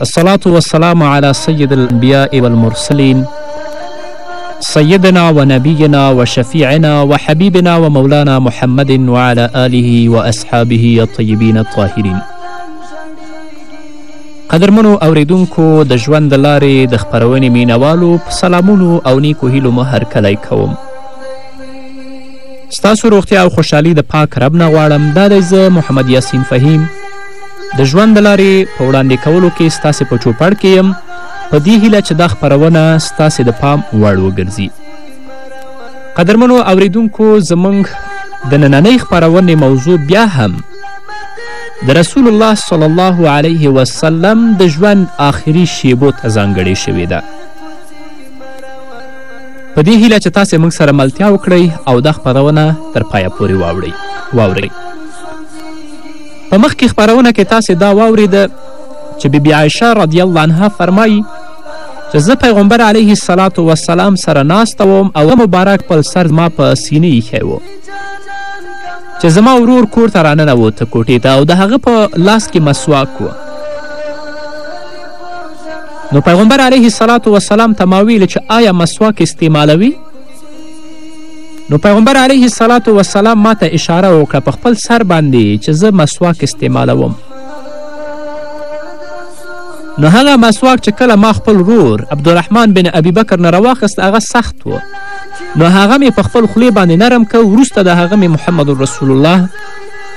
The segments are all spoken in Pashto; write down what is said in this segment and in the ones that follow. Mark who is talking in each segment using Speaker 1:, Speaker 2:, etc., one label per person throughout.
Speaker 1: الصلاة والسلام علی سید الانبیاء والمرسلین سیدنا و نبینا و شفیعنا و حبیبنا و مولانا محمد و علی آله و اصحابه الطیبین الطاهرین قدرمنو اوریدونکو د ژوند د لارې د خپرونې مینوالو په سلامونو او نیکو هیلو مو هرکلی کوم ستاسو روغتیا او خوشحالي د پاک رب نه غواړم دا دی زه محمد یاسین فهیم د ژوند د لارې په وړاندې کولو کې ستاسې په چوپړ کې یم په دې هیله چې دا خپرونه ستاسې د پام وړ وګرځي قدرمنو اوریدونکو زمونږ د نننۍ خپرونې موضوع بیا هم د رسول الله صلی الله علیه وسلم د ژوند آخري شیبو ته ځانګړې شوې ده په دې هیله چې تاسې موږ سره ملتیا وکړئ او دا خپرونه تر پایه پورې واورئ واورئ په مخکې خپرونه کې تاسې دا واوریده چې بی بی عایشه رضی الله عنها فرمایی چې زه پیغمبر علیه الصلاة وسلام سره ناسته وم او مبارک خپل سر زما په سینې ایښی و چې زما ورور کور ته راننوته کوټې ته او د هغه په لاس کې مسواک و نو پیغمبر علیه الصلاة وسلام ته ما ویل چې آیا مسواک استعمالوي نو پیغمبر علیه الصلاة والسلام ما ته اشاره وکړه په خپل سر باندې چې زه مسواک استعمالوم نو هغه مسواک چې کله ما خپل رور عبدالرحمن بن ابیبکر نه راواخیست هغه سخت و نو هغه مې په خپل خولې باندې نرم که وروسته د هغه مې محمد رسول الله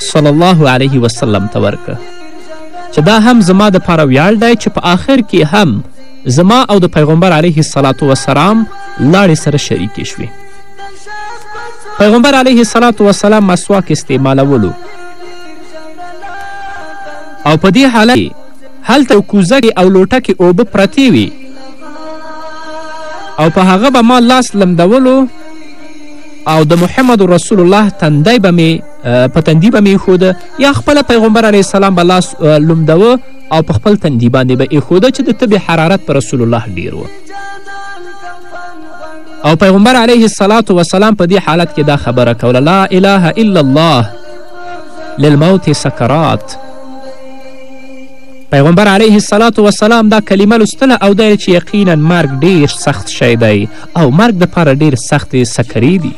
Speaker 1: صلی الله علیه وسلم ته ورکه چې دا هم زما دپاره ویاړ دی چې په آخر کې هم زما او د پیغمبر علیه الصلاة والسلام لاړې سره شریکې شوې پیغمبر علیه الصلاة والسلام مسواک استعمالولو او په دې حالت کې هلته کوزه کې او لوټه کې اوبه پرتې وي او په هغه به ما لاس لمدولو او د محمد رسول الله تندی به مې په تندي به مې ایښوده یا خپله پیغمبر علیه السلام به لاس لمدوه او په خپل تندي باندې به ایښوده چې د تبې حرارت په رسول الله ډیر و او پیغمبر علیه الصلاة وسلام په دې حالت کې دا خبره کوله لا اله الا الله للموت سکرات پیغمبر علیه الصلاة وسلام دا کلمه لوستله او دا چې یقینا مرګ ډیر سخت شی دی او مرګ دپاره ډیر سخت سکرې دي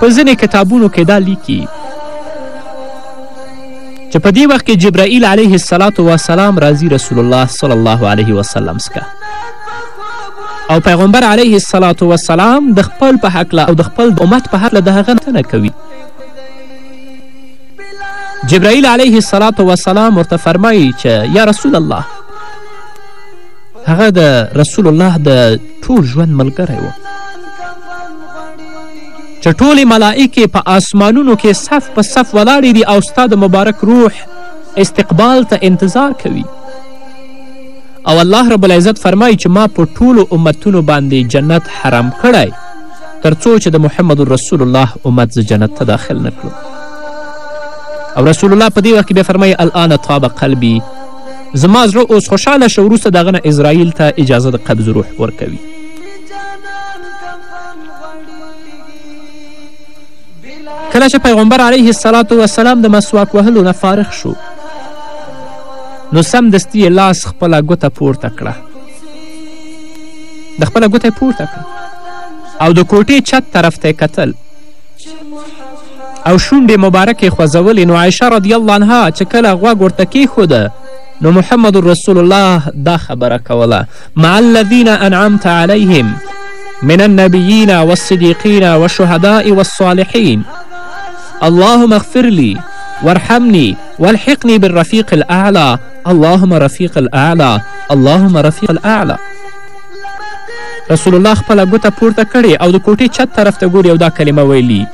Speaker 1: په ځینې کتابونو کې دا لیکي چې په دې وخت کې جبرائیل علیه السلام وسلام راځي رسول الله صلی الله علیه وسلم سکه او پیغمبر علیه السلام وسلام د خپل په حقله او د خپل امت په حقله د هغه نه کوي جبرائیل علیه السلام وسلام ورته فرمایي چې یا رسول الله هغه د رسول الله د ټول ژوند ملګری و چې ټولې ملائکې په آسمانونو کې صف په صف ولاړې دي او ستا د مبارک روح استقبال ته انتظار کوي او الله رب العزت فرمایي چې ما په ټولو امتونو باندې جنت حرام کړی تر څو چې د محمد رسول الله امت زه جنت ته داخل نه کړم او رسول الله په دې وخت کې بیا فرمایي الان طاب قلبي زما زړه اوس خوشحاله شه وروسته د هغه نه اسرائیل ته اجازه د قبض روح ورکوي کله چې پیغمبر علیه السلام وسلام د مسواک وهلو نه فارغ شو نو سمدستي یې لاس خپله ګوته پورته کړه د خپله ګوته پورته کړه او د کوټې چت طرف ته کتل او شونډې مبارکې خوځولې نو عایشه رضی الله عنها چې کله غوږ ورته کیښوده نو محمد رسول الله دا خبره کوله مع الذين انعمت عليهم من النبيين والصديقين والشهداء والصالحين اللهم اغفر لي وارحمني والحقني بالرفيق الاعلى اللهم رفيق الاعلى اللهم رفيق الاعلى رسول الله خپله ګوته پورته کړې او د کوټې چت طرف ته ګوري او دا کلمه ویلي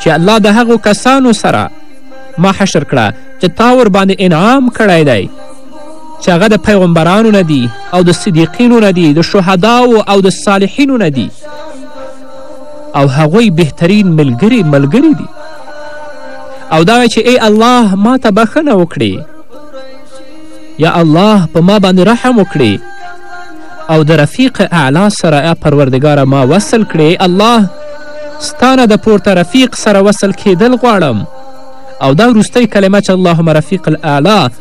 Speaker 1: چې الله د هغو کسانو سره ما حشر کړه چې تا ورباندې انعام کړی دی چې هغه د پیغمبرانو نه دي او د صدیقینو نه دي د شهداو او د صالحینو نه دي او هغوی بهترین ملګري ملګري دي او دا چې ای الله ما ته بښنه وکړي یا الله په ما باندې رحم وکړي او د رفیق اعلا سره پروردګاره ما وصل کړي الله ستانه د پورته رفیق سره وصل کیدل غواړم او دا وروستۍ کلمه چې اللهم رفیق الاعلی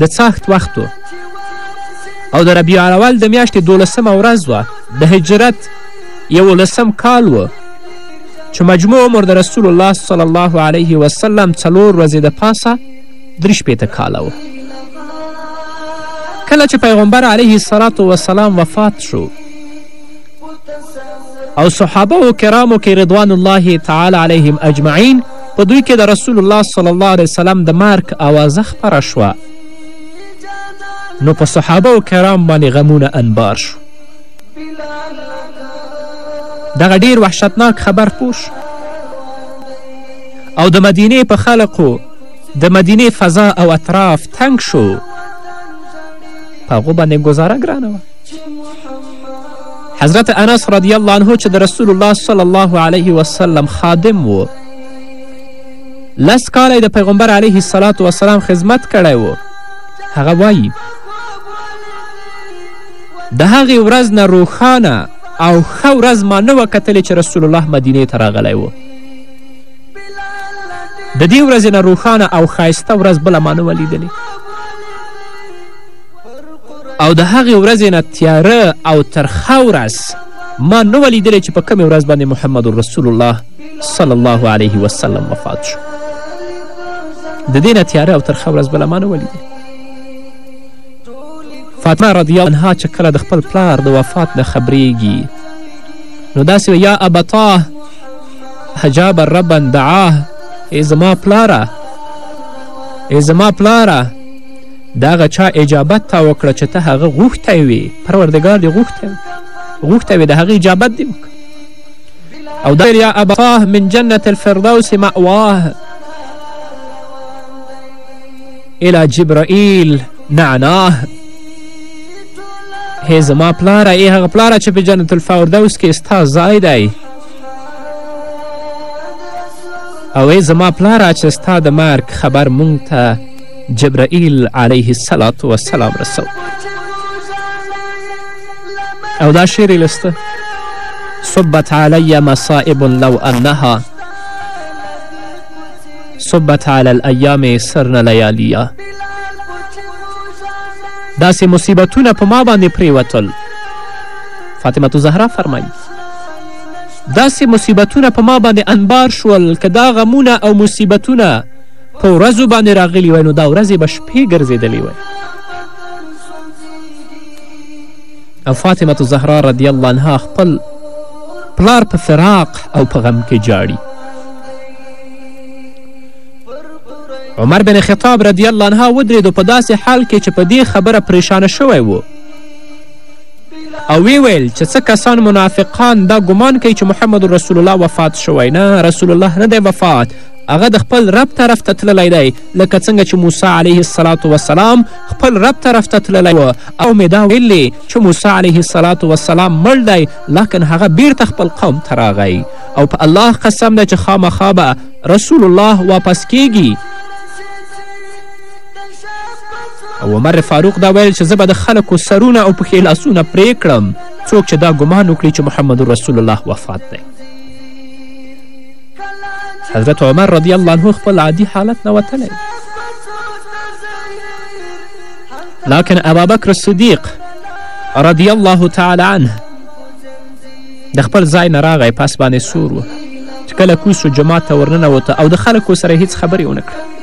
Speaker 1: د څاښت وخت و او د ربیع الاول د میاشتې دولسمه ورځ وه د هجرت یولسم کال و چې مجموع عمر د رسول الله صلی الله علیه وسلم څلور ورځې د پاسه درې شپېته کاله و کله چې پیغمبر علیه السلام وفات شو او صحابه و کرامو کې رضوان الله تعالی علیهم اجمعین په دوی کې د رسول الله صلی الله علیه وسلم د مارک آوازه خپره شوه نو په صحابه و کرام باندې غمونه انبار شو دغه ډیر وحشتناک خبر پوه شو او د مدینې په خلقو د مدینې فضا او اطراف تنګ شو په هغو باندې ګزاره ګرانه وه حضرت انس رضی الله عنه چې د رسول الله صلی الله علیه وسلم خادم و لس کاله د پیغمبر علیه السلام وسلام خدمت کړی و هغه وایي د هغې ورځ نه روښانه او ښه ورځ ما نه وه کتلې چې رسول الله مدینې ته راغلی و د دې ورځې نه روښانه او ښایسته ورځ بله ما نه وه لیدلې او د هغې ورځې نه تیاره او ترخه ورځ ما نه وه لیدلې چې په کومې ورځ باندې محمد رسول الله صلی الله علیه وسلم وفات شو د دې نه تیاره او ترخه ورځ بله ما نه وه لیدلې فاطمه رضی عنها چې کله د خپل پلار د وفات نه خبریږي نو داسې یا ابطاه حجاب ربا دعاه ای زما پلاره ای زما پلاره د هغه چا اجابت تا وکړه چې ته هغه غوښتی وې پروردګار دې غوښتی غوښتی وې د هغه اجابت دې وکړه او دا یا ابطاه من جنت الفردوس مأواه الى جبرائیل نعناه هی زما پلاره ای هغه پلاره چې په جنت الفردوس کې ستا ځای دی او ای زما پلاره چې ستا د مرګ خبر مونږ ته جبرائیل علیه السلام وسلام رسو او دا شعر یې لسته صبت علی مصائب لو انها صبت علی الایام سرن لیالیا داسې مصیبتونه په ما باندې پریوتل فاطمه زهرا فرمایي داسې مصیبتونه په ما باندې انبار شول که دا غمونه او مصیبتونه په ورځو باندې راغلي وای نو دا ورځې به شپې ګرځېدلې وای او فاطمه زهرا رضی الله عنها خپل پلار په فراق او په غم کې جاړي عمر بن خطاب رضی الله عنها ودرېدو په داسې حال کې چې په دې خبره پریشانه شوی و او وی ویل چې څه کسان منافقان دا ګمان کوي چې محمد رسول الله وفات شوی نه رسول الله نه دی وفات هغه د خپل رب طرف ته تللی دی لکه څنګه چې موسی علیه السلام وسلام خپل رب طرف ته تللی و او مې دا ویلې چې موسی علیه السلام وسلام مړ دی لاکن هغه بیرته خپل قوم ته راغی او په الله قسم ده چې خامخا به رسول الله واپس کیږي او عمر فاروق دا ویل چې زه به د خلکو سرونه او پښې لاسونه پرې کړم څوک چې دا ګمان وکړي چې محمد رسول الله وفات دی حضرت عمر رضی الله عنه خپل عادي حالت نه وتلی لکن ابابکر صدیق رضی الله تعالی عنه د خپل ځای نه راغی پس باندې سور و چې کله کوس و جماعت ته ورننوته او د خلکو سره هیڅ خبرې ونه کړه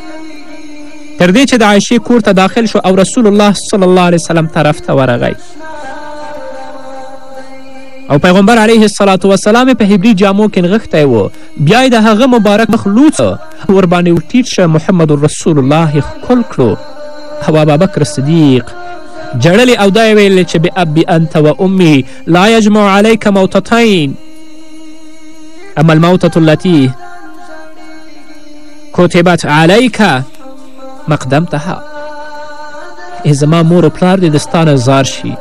Speaker 1: تر دې چې د عایشې کور ته داخل شو او رسول الله صلی الله علیه وسلم طرف ته ورغی او پیغمبر علیه السلام په حبري جامو کې نغښتی و بیا یې د هغه مبارک مخ لوڅ ورباندې ورټیټ شه محمد رسول الله یې ښکل کړو او ابابکر صدیق جړلې او دا یې ویل چې به ابي انت و امي لا یجمع علیک موتتین اما الموتة التي کتبت علیک مقدمتها ای زما مور و پلار دې د ستا نه ځار شي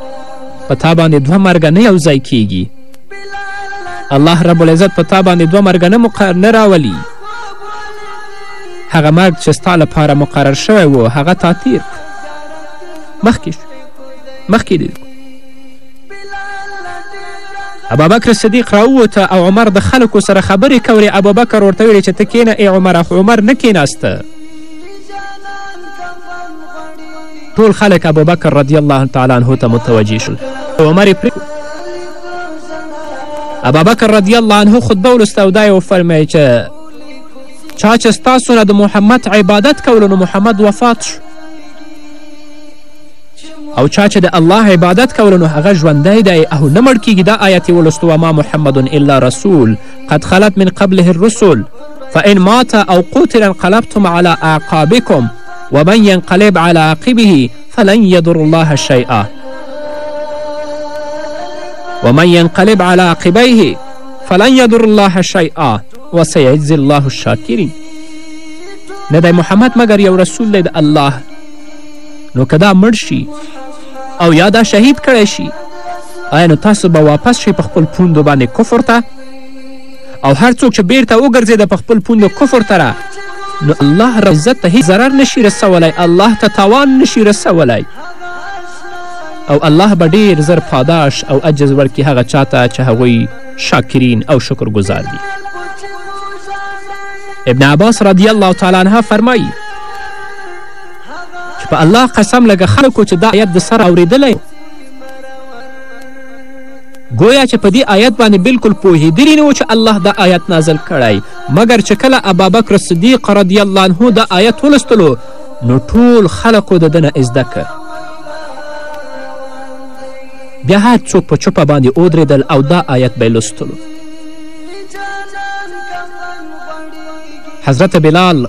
Speaker 1: په تا باندې دوه مرګه نه یو ځای کیږي الله رب العزت په تا باندې دوه مرګه نه, مق... نه راولي هغه مرګ چې ستا لپاره مقرر شوی و هغه تا تیر مخکې شو مخکې دې ابابکر صدیق راووته او عمر د خلکو سره خبرې کولې ابابکر ورته ویلې چې ته کینه ای عمره خو عمر نه کیناسته ټول خلک ابوبکر رضی الله تعالی عنه ته متوجه شول عمر یې پرېښود ابابکر رضی الله عنه خطبه ولوسته او دا یې وفرمیل چې چا چې ستاسو نه د محمد عبادت کولو نو محمد وفات شو او چا چې د الله عبادت کولو نو هغه ژوندی دی او نه مړ کیږي دا آیت یې ولوستو وما محمد الا رسول قد خلت من قبله الرسل فإن مات أو قتل انقلبتم على أعقابكم ومن ينقلب على عاقبه فلن يضر الله شيئا ومن ينقلب على عاقبيه فلن يضر الله شيئا وسيجزي الله الشاكرين نه دی محمد مګر یو رسول دی د الله نو که دا مړ شي او یا دا شهید کړی شي آیا نو تاسو به واپس شئ په خپل پوندو باندې کفر ته او هر څوک چې بیرته وګرځېده په خپل پوند کفر تره نو الله رب عزت ته هیڅ ضرر نشي رسولی الله ته تاوان نشي رسولی او الله به ډیر زر پاداش او اجر ورکړي هغه چاته چې هغوی شاکرین او شکرګزار دي ابن عباس رضی الله تعالی عنه فرمایی چې په الله قسم لږه خلکو چې دا آیت د سره اورېدلی ګویا چې په دې آیت باندې بلکل پوهېدلي نه و چې الله دا آیت نازل کړی مګر چې کله ابابکر صدیق رضی الله عنه دا آیت ولستلو نو ټول خلکو د ده نه زده که بیا هر څوک په چوپه باندې ودرېدل او دا آیت به لوستلو حضرت بلال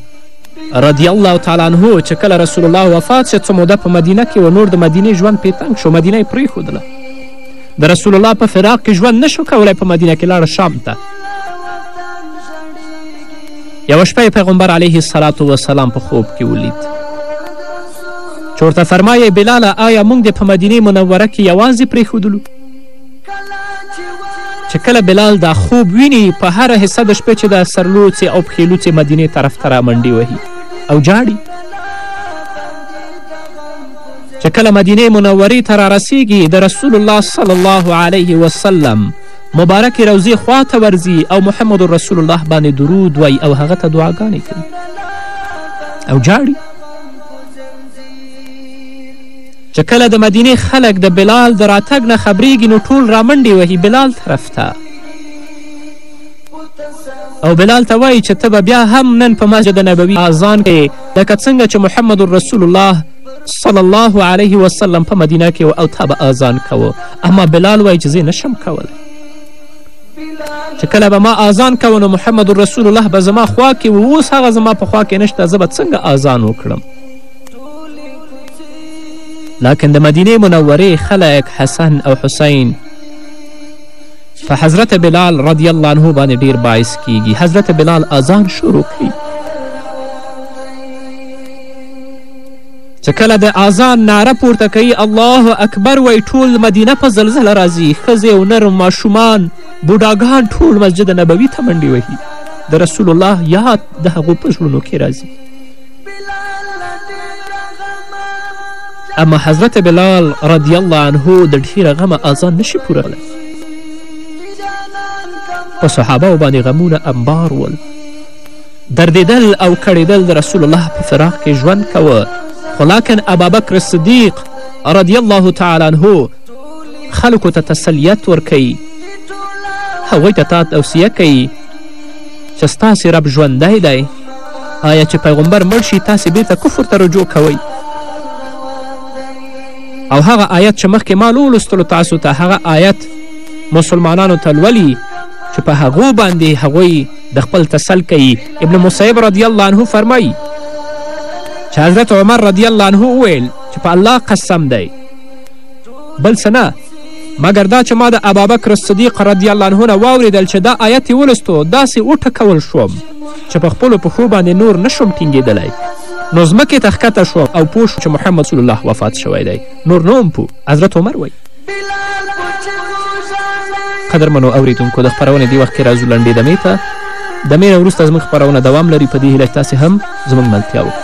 Speaker 1: رضی الله تعالی عنه چې کله رسول الله وفات شه څه موده په مدینه کې و نور د مدینې ژوند پې تنګ شو مدینه یې پرېښودله د رسول الله په فراق کې ژوند نه شو کولی په مدینه کې لاړ شام ته یوه شپه یې پیغمبر علیه السلام وسلام په خوب کې ولید چې ورته فرمایې بلاله آیا موږ د په مدینې منوره کې یوازې پرېښودلو چې کله بلال دا خوب ویني په هره حصه د شپې چې د سرلوڅې او پښې لوڅې مدینې طرف ته رامنډې وهي او جاړي چې کله مدینې منورې ته رارسیږي د رسول الله صلی الله علیه وسلم مبارکې روضې خوا ته ورځي او محمد رسول الله باندې درود وای او هغه ته دعاګانې کوي او جاړي چې کله د مدینې خلک د بلال د راتګ نه خبریږي نو ټول رامنډې وهي بلال طرف ته او بلال ته وایي چې ته به بیا هم نن په مسجد نبوي اذان کوې لکه څنګه چې محمد رسول الله صلی الله علیه وسلم په مدینه کې او تا به اذان کوو اما بلال وایي چې زه نشم کولی چې کله به ما اذان کوو نو محمد رسول الله به زما خوا کې و اوس هغه زما په خوا کې نشته زه به څنګه اذان وکړم لکن د مدینې منورې خلک حسن او حسین په حضرت بلال رضی الله عنه باندې ډیر باعث کیږي حضرت بلال اذان شروع کوي چې کله د اذان ناره پورته کوي الله اکبر وای ټول مدینه په زلزله راځي ښځې او نر ماشومان بوډاګان ټول مسجد نبوي ته منډې وهي د رسول الله یاد د هغو په زړونو کې راځي اما حضرت بلال رضی الله عنه د ډېره غمه اذان نشي پوره په صحابه باندې غمونه انبار ول دردېدل او کړېدل د رسول الله په فراق کې ژوند کوه خو لاکن ابابکر صدیق رضی الله تعالی عنه خلکو ته تسلیت ورکوي هغوی ته تا توصیه کوي چې ستاسې رب ژوندی دی آیا چې پیغمبر مړ شي تاسې بیرته کفر ته رجوع کوئ او هغه آیت چې مخکې ما نو لوستلو تاسو ته هغه آیت مسلمانانو ته لولي چې په هغو باندې هغوی د خپل تسل کوي ابن مصیب رضی الله عنه فرمایي چې حضرت عمر رضی الله عنه وویل چې په الله قسم دی بل څه نه مګر دا چې ما د ابابکر صدیق رضی الله عنه نه واوریدل چې دا آیت یې ولستو داسې وټکول شوم چې په خپلو پښو باندې نور نه شوم ټینګېدلی نو ځمکې ته ښکته شوم او پوه شوم چې محمد رسول الله وفات شوی دی نور نه وم پوه حضرت عمر وایي قدرمنو اوریدونکو د خپرونې دې وخت کې راځو لنډې دمې ته دمې نه وروسته زموږ خپرونه دوام لري په دې هیله چې تاسې هم زموږ ملتیا وکړئ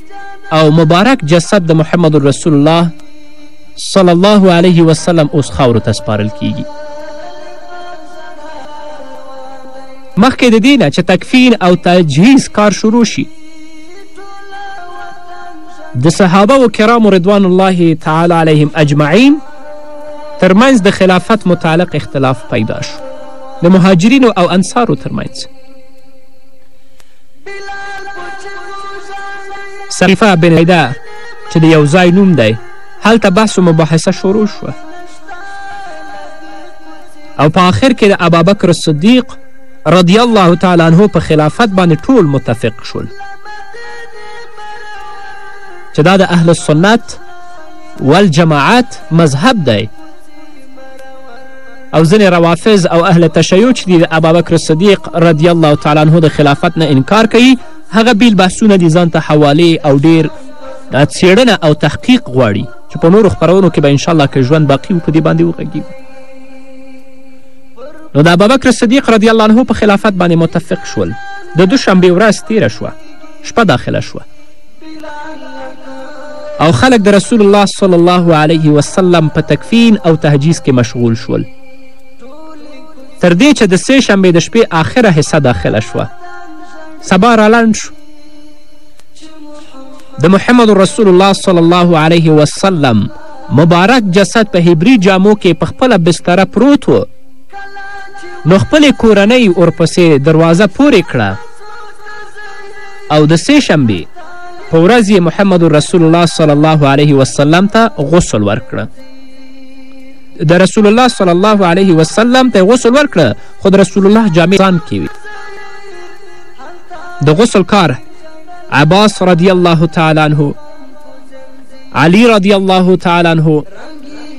Speaker 1: او مبارک جسد د محمد رسول الله صلی الله علیه وسلم اوس خاورو ته سپارل کیږي مخکې د دې نه چې تکفین او تجهیز کار شروع شي د صحابه و کرامو رضوان الله تعالی علیهم اجمعین ترمنځ د خلافت متعلق اختلاف پیدا شو د مهاجرینو او انصارو ترمنځ صریفه بن عیده چې د یو ځای نوم دی هلته بحث و مباحثه شروع شوه او په آخر کې د ابابکر صدیق رضی الله تعالی عنه په خلافت باندې ټول متفق شول چې دا د اهل سنت والجماعت مذهب دی او ځینې روافض او اهل تشیع چې دي د ابابکر صدیق رضی الله تعالی عنه د خلافت نه انکار کوي هغه بیل بحثونه دي ځان ته حوالې او ډیر څیړنه او تحقیق غواړي چې په نورو خپرونو کې به انشاءالله که ژوند باقي و په دې باندې وغږیږو نو د ابابکر صدیق رضی الله عنه په خلافت باندې متفق شول د دوشنبې ورځ تیره شوه شپه داخله شوه او خلک د رسول الله صلی الله علیه وسلم په تکفین او تهجیز کې مشغول شول تر دې چې د سې شنبې د شپې آخره حصه داخله شوه سبا رالنډ شو د محمد رسول الله صلی الله علیه وسلم مبارک جسد په هبري جامو کې په خپله بستره پروت و نو خپلې کورنۍ ورپسې دروازه پورې کړه او د سه شنبې په ورځ یې محمد رسول الله صلی الله علیه وسلم ته غسل ورکړه د رسول الله صلی الله علیه وسلم ته غسل ورکړه خو د رسول الله جامع ځان کې وي د غسل کار عباس رضی الله تعالی عنه علی رضی الله تعالی عنه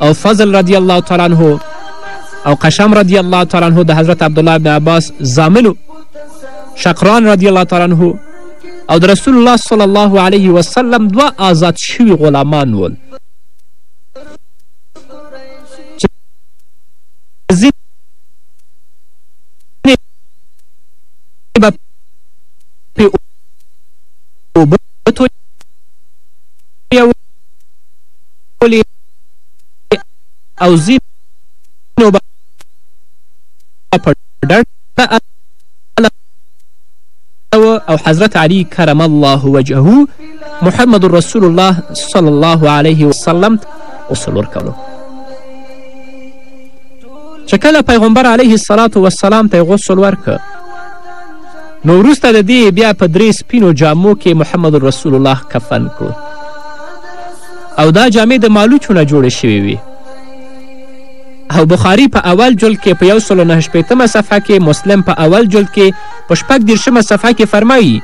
Speaker 1: او فضل رضی الله تعالی عنه او قشم رضی الله تعالی عنه د حضرت عبدالله بن عباس زامنو شقران رضی الله تعالی عنه او د رسول الله صلی الله علیه وسلم دوه آزاد شوي غلامان ول اوبه او ځینو به په ډډ الله او حضرت علی کرم الله وجهه محمد رسول الله صلی الله علیه وسلم غسل ورکولو چې کله پیغمبر علیه السلام وسلام ته غسل ورکه نو وروسته د دې بیا په درې سپینو جامو کې محمد رسول الله کفن کړو او دا جامې د مالوچو نه جوړې شوې وي او بخاري په اول جلد کې په یو سل او نهه شپېتمه صفحه کې مسلم په اول جلد کې په شپږ دېرشمه صفحه کې فرمایي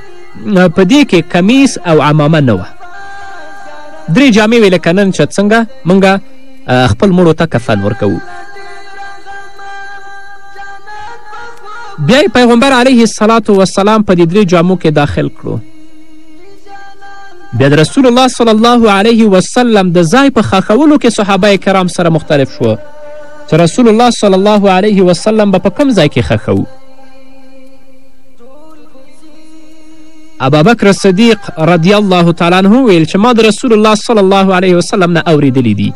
Speaker 1: په دې کې کمیس او عمامه نه وه درې جامې وې لکه نن چې څنګه موږ خپل مړو ته کفن ورکوو بیا یې پیغمبر علیه السلام په دې درې جامو کې داخل کړو بیا د رسول الله صلی الله علیه وسلم د ځای په خښولو کې صحابه کرام سره مختلف شو چې رسول الله صلی الله علیه وسلم به په کوم ځای کې خښوو ابابکر صدیق رضی الله تعالی عنه ویل چې ما د رسول الله صلی الله علیه وسلم نه اوریدلی دي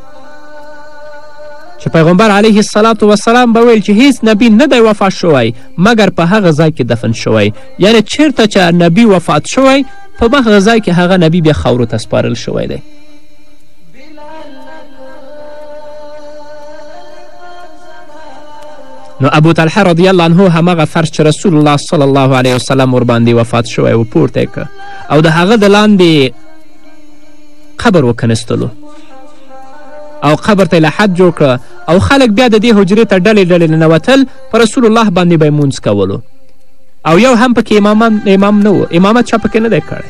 Speaker 1: چې پیغمبر علیه السلام وسلام به ویل چې هیڅ نبی نه دی وفات شوی مګر په هغه ځای کې دفن شوی یعنې چېرته چې نبي وفات شوی په بخ غذا کې هغه نبي بیا خاورو ته سپارل شوی دی نو ابو طلحه رضی الله عنه همغه فرش چې رسول الله صلی الله علیه وسلم ورباندې وفات شوی و پورته که او د هغه د لاندې قبر وکنستلو او قبر ته لحد جوړ کړه او خلک بیا د دې حجرې ته ډلې ډلې ننوتل په رسول الله باندې به یې مونځ کولو او یو هم پکې امام, امام نه و امامت چا پکې نه دی کړی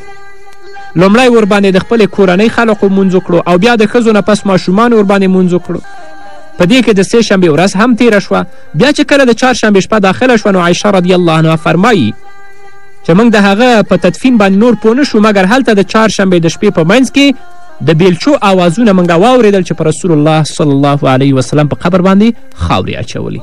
Speaker 1: لومړی ورباندې د خپلې کورنۍ خلقو مونځ وکړو او بیا د ښځو نه پس ماشومان ورباندې مونځ وکړو په دې کې د سې شنبې ورځ هم تیره شوه بیا چې کله د چهارشنبې شپه داخله شوه نو عایشه رضی الله عنها فرمایي چې موږ د هغه په تدفین باندې نور پوه نه شو مګر هلته د چهارشنبې د شپې په منځ کې د بیلچو آوازونه موږ واورېدل چې په رسول الله صلی الله علیه وسلم په قبر باندې خاورې اچولي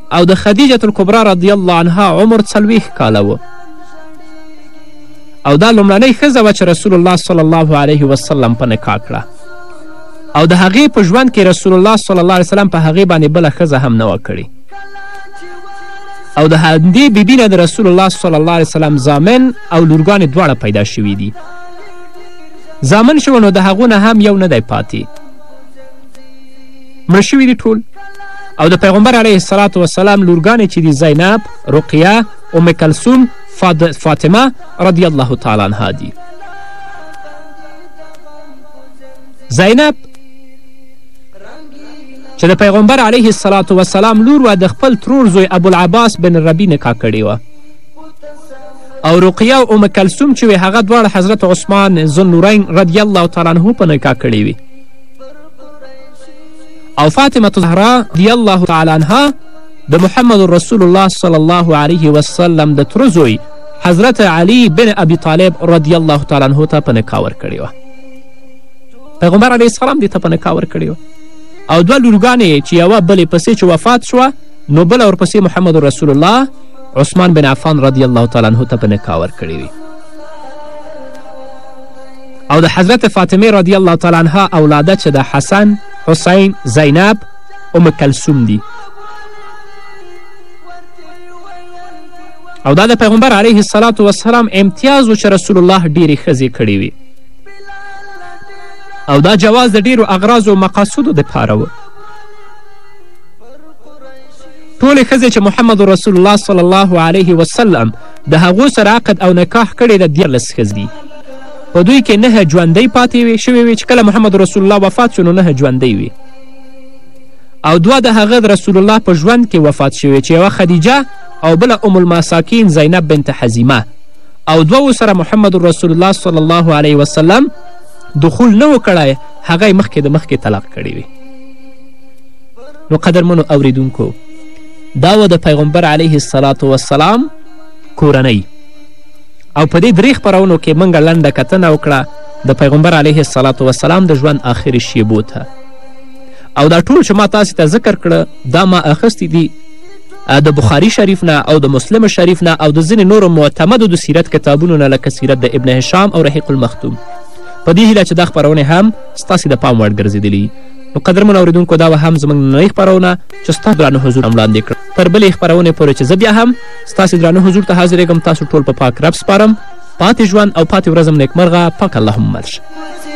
Speaker 1: او د خدیجة الکبرا رضی الله عنها عمر څلوېښت کاله و او دا لومړنۍ ښځه وه چې رسول الله صلی الله علیه وسلم په نکاح کړه او د هغې په ژوند کې رسول الله صلی الله علیه وسلم په هغې باندې بله ښځه هم نه وه کړې او د همدې بیبي نه د رسول الله صلی الله علیه وسلم زامن او لورګانې دواړه پیدا شوي دي زامن شوه نو د هغو نه هم یو نه دی پاتې مړه شوي دي ټول او د پیغمبر علیه الصلاة وسلام لورګانې چې دي زینب رقیه ام کلثوم فاطمه رضی الله تعالی عنها دي زینب چې د پیغمبر علیه الصلاة وسلام لور وه د خپل ترور زوی ابوالعباس بن ربی نکاح کړې وه او رقیه او ام کلثوم چې وې هغه دواړه حضرت عثمان ذلنورین رضی الله تعالی عنه په نکاح کړې وي او فاطمه زهرا رضی الله تعالی عنها د محمد رسول الله صلی الله علیه وسلم د تره زوی حضرت علی بن ابي طالب رضی الله تعالی عنه ته په نکاح ورکړې وه پیغمبر علیه السلام دې ته په نکاح ورکړې وه او دوه لورګانې یې چې یوه بلې پسې چې وفات شوه نو بله ورپسې محمد رسول الله عثمان بن عفان رضی الله تعالی عنه ته په نکاح ورکړې وي او د حضرت فاطمه رضی الله تعالی عنها اولاده چې د حسن حسین زینب ام کلثوم دي او دا د پیغمبر علیه السلام وسلام امتیاز و چې رسول الله ډېرې ښځې کړې وي او دا جواز د ډېرو اغراضو او مقاصدو دپاره و ټولې ښځې چې محمد رسول الله صلی الله علیه وسلم د هغو سره عقد او نکاح کړې ده دیارلس ښځې دي په دوی کې نهه ژوندۍ پاتې وې شوې وې چې کله محمد رسول الله وفات شو نو نهه ژوندۍ وې او دوه د هغه رسول الله په ژوند کې وفات شوې چې یوه خدیجه او بله ام المساکین زینب بنت حزیمه او دوو سره محمد رسول الله صلی الله علیه وسلم دخول نه و کړی هغه یې مخکې د مخکې طلاق کړی وي نو قدرمنو اوریدونکو دا و د پیغمبر علیه السلام کورنۍ او په دې درې خپرونو کې موږ لنډه کتنه وکړه د پیغمبر علیه الصلاة وسلام د ژوند آخري شیبو ته او دا ټول چې ما تاسې ته ذکر کړه دا ما اخیستي دي د بخاري شریف نه او د مسلم شریف نه او د ځینې نورو معتمدو د سیرت کتابونو نه لکه سیرت د ابن هشام او رحیق المختوم په دې هیله چې دا خپرونې هم ستاسې د پام وړ ګرځېدلي نو قدرمن اورېدونکو دا وه هم زموږ ننۍ خپرونه چې ستاسو درانه حضور هم وړاندې کړه تر بلې خپرونې پورې چې زه بیا هم ستاسې درانه حضور ته حاضرېږم تاسو ټول په پاک رب سپارم پاتې ژوند او پاتې ورځم نیکمرغه پاک اللهم مل شه